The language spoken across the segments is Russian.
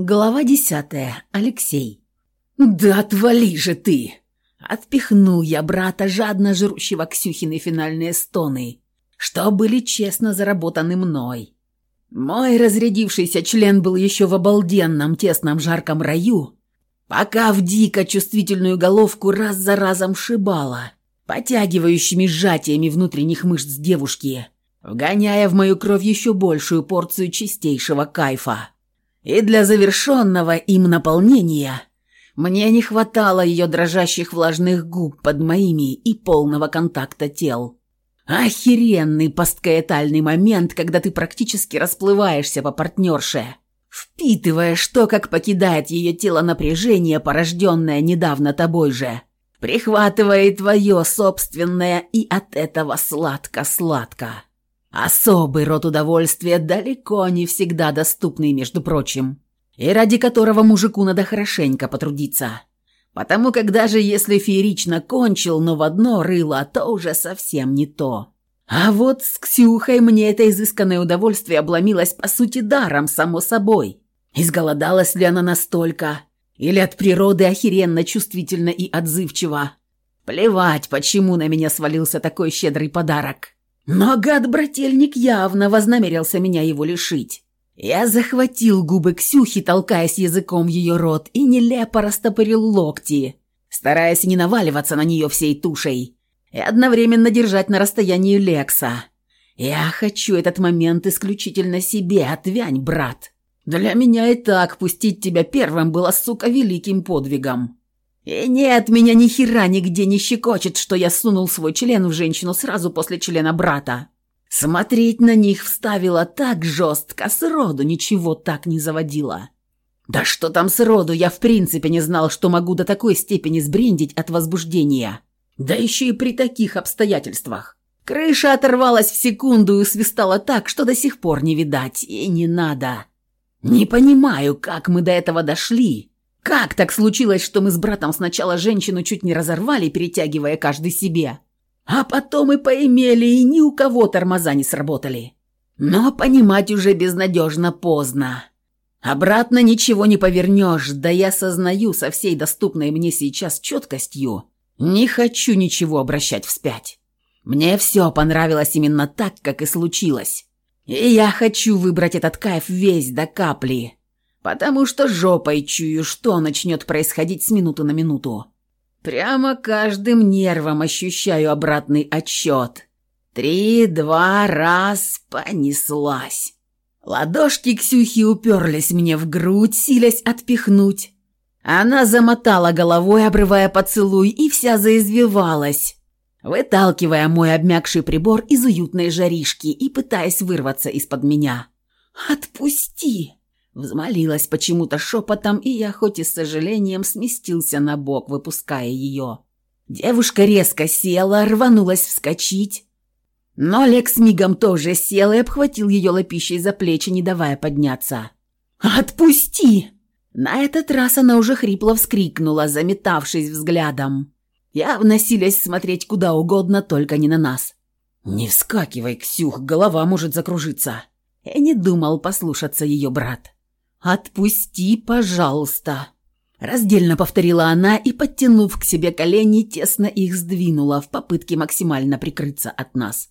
Глава десятая. Алексей. «Да отвали же ты!» Отпихнул я брата, жадно жрущего Ксюхины финальные стоны, что были честно заработаны мной. Мой разрядившийся член был еще в обалденном тесном жарком раю, пока в дико чувствительную головку раз за разом шибала, потягивающими сжатиями внутренних мышц девушки, вгоняя в мою кровь еще большую порцию чистейшего кайфа. И для завершенного им наполнения мне не хватало ее дрожащих влажных губ под моими и полного контакта тел. Охеренный посткаэтальный момент, когда ты практически расплываешься по партнерше, впитывая, что как покидает ее тело напряжение, порожденное недавно тобой же, прихватывая твое собственное, и от этого сладко-сладко. Особый род удовольствия, далеко не всегда доступный, между прочим, и ради которого мужику надо хорошенько потрудиться. Потому как даже если феерично кончил, но в одно рыло, то уже совсем не то. А вот с Ксюхой мне это изысканное удовольствие обломилось по сути даром, само собой. Изголодалась ли она настолько? Или от природы охеренно чувствительно и отзывчива? Плевать, почему на меня свалился такой щедрый подарок. Но гад-брательник явно вознамерился меня его лишить. Я захватил губы Ксюхи, толкаясь языком ее рот, и нелепо растопырил локти, стараясь не наваливаться на нее всей тушей и одновременно держать на расстоянии Лекса. Я хочу этот момент исключительно себе, отвянь, брат. Для меня и так пустить тебя первым было, сука, великим подвигом. И нет, меня ни хера нигде не щекочет, что я сунул свой член в женщину сразу после члена брата. Смотреть на них вставила так жестко, сроду ничего так не заводила. Да что там сроду, я в принципе не знал, что могу до такой степени сбрендить от возбуждения. Да еще и при таких обстоятельствах. Крыша оторвалась в секунду и свистала так, что до сих пор не видать, и не надо. Не понимаю, как мы до этого дошли. Как так случилось, что мы с братом сначала женщину чуть не разорвали, перетягивая каждый себе, а потом и поимели, и ни у кого тормоза не сработали. Но понимать уже безнадежно поздно. Обратно ничего не повернешь, да я сознаю со всей доступной мне сейчас четкостью. Не хочу ничего обращать вспять. Мне все понравилось именно так, как и случилось. И я хочу выбрать этот кайф весь до капли, потому что жопой чую, что начнет происходить с минуты на минуту. Прямо каждым нервом ощущаю обратный отсчет. Три, два, раз, понеслась. Ладошки Ксюхи уперлись мне в грудь, силясь отпихнуть. Она замотала головой, обрывая поцелуй, и вся заизвивалась, выталкивая мой обмякший прибор из уютной жаришки и пытаясь вырваться из-под меня. «Отпусти!» Взмолилась почему-то шепотом, и я хоть и с сожалением сместился на бок, выпуская ее. Девушка резко села, рванулась вскочить. Но Лекс мигом тоже сел и обхватил ее лапищей за плечи, не давая подняться. «Отпусти!» На этот раз она уже хрипло вскрикнула, заметавшись взглядом. Явно силясь смотреть куда угодно, только не на нас. «Не вскакивай, Ксюх, голова может закружиться!» Я не думал послушаться ее брат. «Отпусти, пожалуйста!» Раздельно повторила она и, подтянув к себе колени, тесно их сдвинула в попытке максимально прикрыться от нас.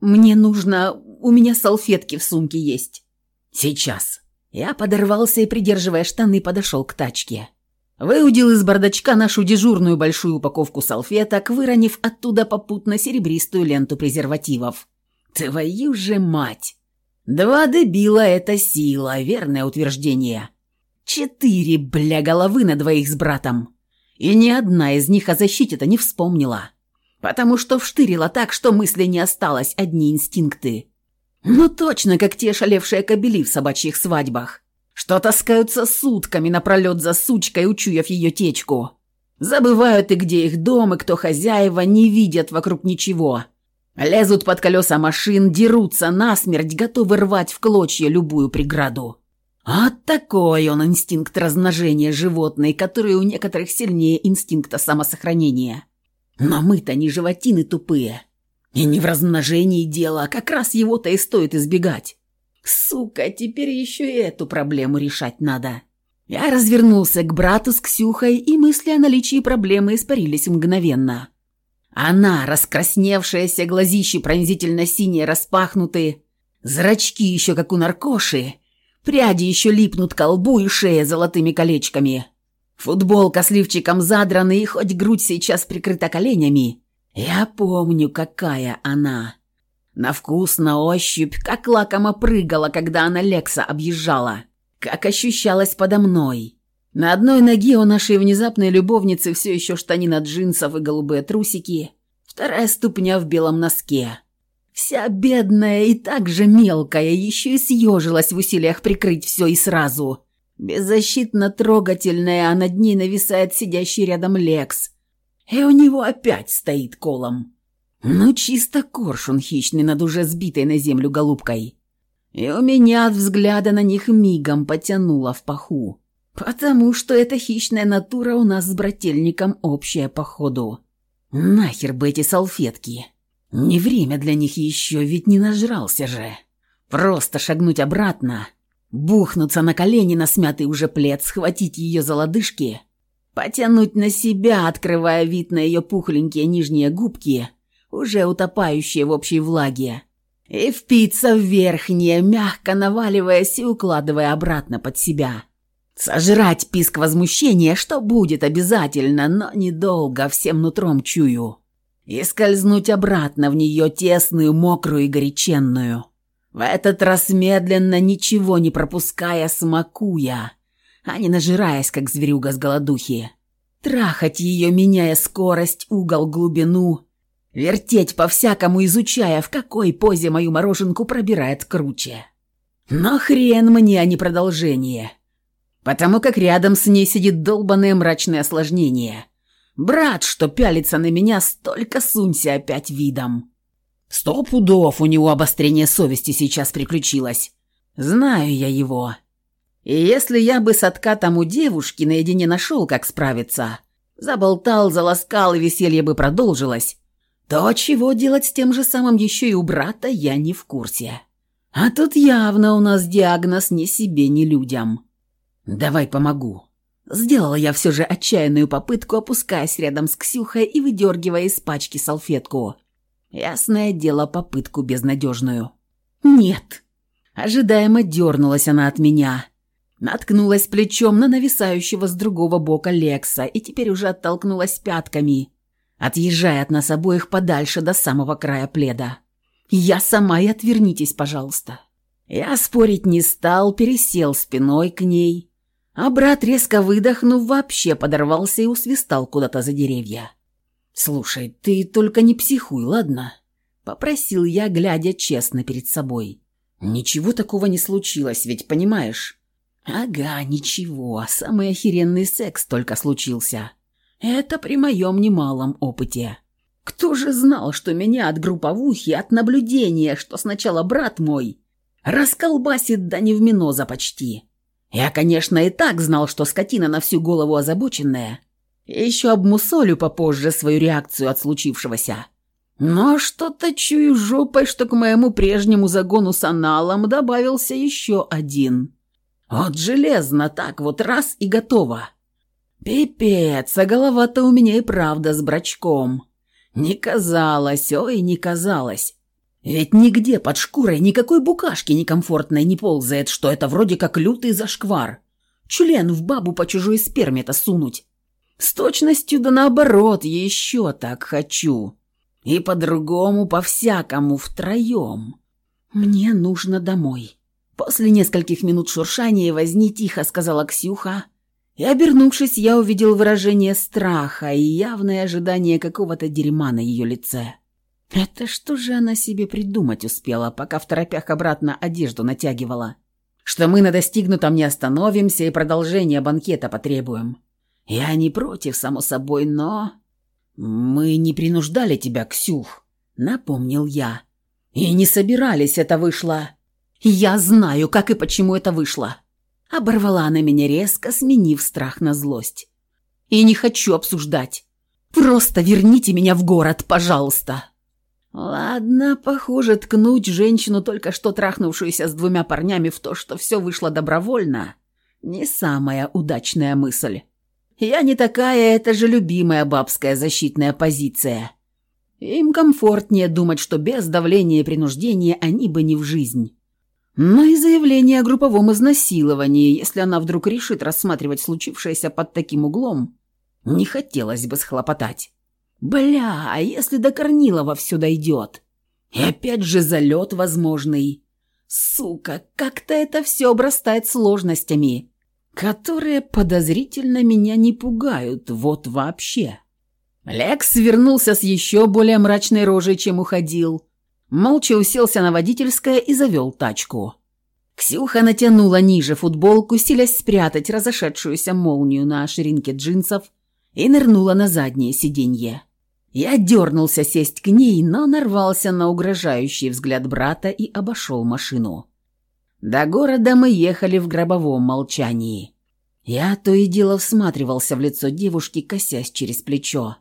«Мне нужно... У меня салфетки в сумке есть». «Сейчас». Я подорвался и, придерживая штаны, подошел к тачке. Выудил из бардачка нашу дежурную большую упаковку салфеток, выронив оттуда попутно серебристую ленту презервативов. «Твою же мать!» Два дебила — это сила, верное утверждение. Четыре, бля, головы на двоих с братом. И ни одна из них о защите-то не вспомнила. Потому что вштырила так, что мысли не осталось, одни инстинкты. Ну точно, как те шалевшие кобели в собачьих свадьбах, что таскаются сутками напролет за сучкой, учуяв ее течку. Забывают и где их дом, и кто хозяева, не видят вокруг ничего. Лезут под колеса машин, дерутся насмерть, готовы рвать в клочья любую преграду. А такой он инстинкт размножения животной, который у некоторых сильнее инстинкта самосохранения. Но мы-то не животины тупые. И не в размножении дело, а как раз его-то и стоит избегать. Сука, теперь еще и эту проблему решать надо. Я развернулся к брату с Ксюхой, и мысли о наличии проблемы испарились мгновенно. Она, раскрасневшаяся, глазищи пронзительно синие распахнуты, зрачки еще как у наркоши, пряди еще липнут к колбу и шее золотыми колечками. Футболка с лифчиком задраны, и хоть грудь сейчас прикрыта коленями, я помню, какая она. На вкус, на ощупь, как лакомо прыгала, когда она Лекса объезжала, как ощущалась подо мной. На одной ноге у нашей внезапной любовницы все еще штанина джинсов и голубые трусики, вторая ступня в белом носке. Вся бедная и так же мелкая, еще и съежилась в усилиях прикрыть все и сразу. Беззащитно трогательная, а над ней нависает сидящий рядом Лекс. И у него опять стоит колом. Ну, чисто коршун хищный над уже сбитой на землю голубкой. И у меня от взгляда на них мигом потянуло в паху. Потому что эта хищная натура у нас с брательником общая, походу. Нахер бы эти салфетки. Не время для них еще, ведь не нажрался же. Просто шагнуть обратно, бухнуться на колени на смятый уже плед, схватить ее за лодыжки, потянуть на себя, открывая вид на ее пухленькие нижние губки, уже утопающие в общей влаге, и впиться в верхние, мягко наваливаясь и укладывая обратно под себя. Сожрать писк возмущения, что будет обязательно, но недолго, всем нутром чую. И скользнуть обратно в нее тесную, мокрую и горяченную. В этот раз медленно, ничего не пропуская, смакуя, а не нажираясь, как зверюга с голодухи. Трахать ее, меняя скорость, угол, глубину. Вертеть по-всякому, изучая, в какой позе мою мороженку пробирает круче. Но хрен мне, а не продолжение потому как рядом с ней сидит долбанное мрачное осложнение. Брат, что пялится на меня, столько сунься опять видом. Сто пудов у него обострение совести сейчас приключилось. Знаю я его. И если я бы с откатом у девушки наедине нашел, как справиться, заболтал, заласкал, и веселье бы продолжилось, то чего делать с тем же самым еще и у брата, я не в курсе. А тут явно у нас диагноз ни себе, ни людям. «Давай помогу». Сделала я все же отчаянную попытку, опускаясь рядом с Ксюхой и выдергивая из пачки салфетку. Ясное дело, попытку безнадежную. «Нет». Ожидаемо дернулась она от меня. Наткнулась плечом на нависающего с другого бока Лекса и теперь уже оттолкнулась пятками, отъезжая от нас обоих подальше до самого края пледа. «Я сама и отвернитесь, пожалуйста». Я спорить не стал, пересел спиной к ней а брат, резко выдохнув, вообще подорвался и усвистал куда-то за деревья. «Слушай, ты только не психуй, ладно?» — попросил я, глядя честно перед собой. «Ничего такого не случилось, ведь понимаешь?» «Ага, ничего, самый охеренный секс только случился. Это при моем немалом опыте. Кто же знал, что меня от групповухи, от наблюдения, что сначала брат мой, расколбасит да не в миноза почти?» Я, конечно, и так знал, что скотина на всю голову озабоченная. Еще обмусолю попозже свою реакцию от случившегося. Но что-то чую жопой, что к моему прежнему загону с аналом добавился еще один. Вот железно так вот раз и готово. Пипец, а голова-то у меня и правда с брачком. Не казалось, ой, не казалось. Ведь нигде под шкурой никакой букашки некомфортной не ползает, что это вроде как лютый зашквар. Член в бабу по чужой сперме-то сунуть. С точностью да наоборот, еще так хочу. И по-другому, по-всякому, втроем. Мне нужно домой. После нескольких минут шуршания возни тихо сказала Ксюха. И, обернувшись, я увидел выражение страха и явное ожидание какого-то дерьма на ее лице. Это что же она себе придумать успела, пока в торопях обратно одежду натягивала? Что мы на достигнутом не остановимся и продолжение банкета потребуем. Я не против, само собой, но... Мы не принуждали тебя, Ксюх, напомнил я. И не собирались, это вышло. Я знаю, как и почему это вышло. Оборвала она меня резко, сменив страх на злость. И не хочу обсуждать. Просто верните меня в город, пожалуйста. Ладно, похоже, ткнуть женщину, только что трахнувшуюся с двумя парнями, в то, что все вышло добровольно, Не самая удачная мысль. Я не такая, это же любимая бабская защитная позиция. Им комфортнее думать, что без давления и принуждения они бы не в жизнь. Но и заявление о групповом изнасиловании, если она вдруг решит рассматривать случившееся под таким углом, не хотелось бы схлопотать. Бля, а если до Корнилова все дойдет? И опять же залет возможный. Сука, как-то это все обрастает сложностями, которые подозрительно меня не пугают, вот вообще. Лекс вернулся с еще более мрачной рожей, чем уходил. Молча уселся на водительское и завел тачку. Ксюха натянула ниже футболку, силясь спрятать разошедшуюся молнию на ширинке джинсов и нырнула на заднее сиденье. Я дернулся сесть к ней, но нарвался на угрожающий взгляд брата и обошел машину. До города мы ехали в гробовом молчании. Я то и дело всматривался в лицо девушки, косясь через плечо.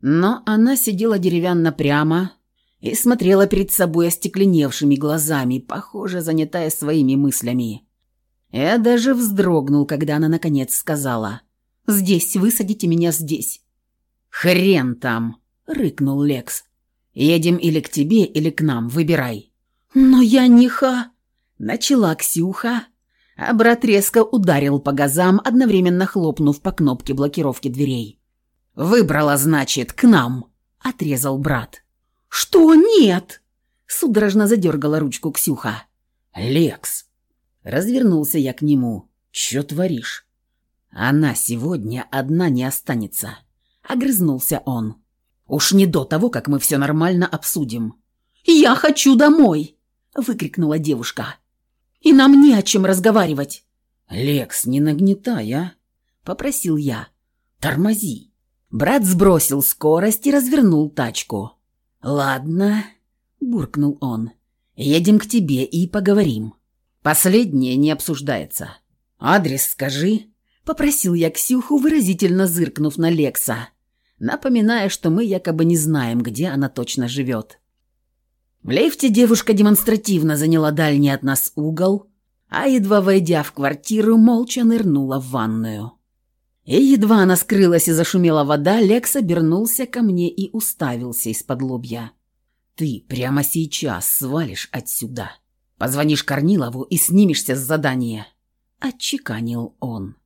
Но она сидела деревянно прямо и смотрела перед собой остекленевшими глазами, похоже, занятая своими мыслями. Я даже вздрогнул, когда она наконец сказала «Здесь, высадите меня здесь». «Хрен там!» — рыкнул Лекс. «Едем или к тебе, или к нам, выбирай». «Но я не ха...» — начала Ксюха, а брат резко ударил по газам, одновременно хлопнув по кнопке блокировки дверей. «Выбрала, значит, к нам», — отрезал брат. «Что нет?» — судорожно задергала ручку Ксюха. «Лекс!» Развернулся я к нему. «Чё творишь?» «Она сегодня одна не останется», — огрызнулся он. «Уж не до того, как мы все нормально обсудим». «Я хочу домой!» — выкрикнула девушка. «И нам не о чем разговаривать». «Лекс, не нагнетай, а?» — попросил я. «Тормози». Брат сбросил скорость и развернул тачку. «Ладно», — буркнул он. «Едем к тебе и поговорим. Последнее не обсуждается. Адрес скажи», — попросил я Ксюху, выразительно зыркнув на Лекса напоминая, что мы якобы не знаем, где она точно живет. В лифте девушка демонстративно заняла дальний от нас угол, а едва войдя в квартиру, молча нырнула в ванную. И едва она скрылась и зашумела вода, Лекс обернулся ко мне и уставился из-под лобья. «Ты прямо сейчас свалишь отсюда. Позвонишь Корнилову и снимешься с задания», — отчеканил он.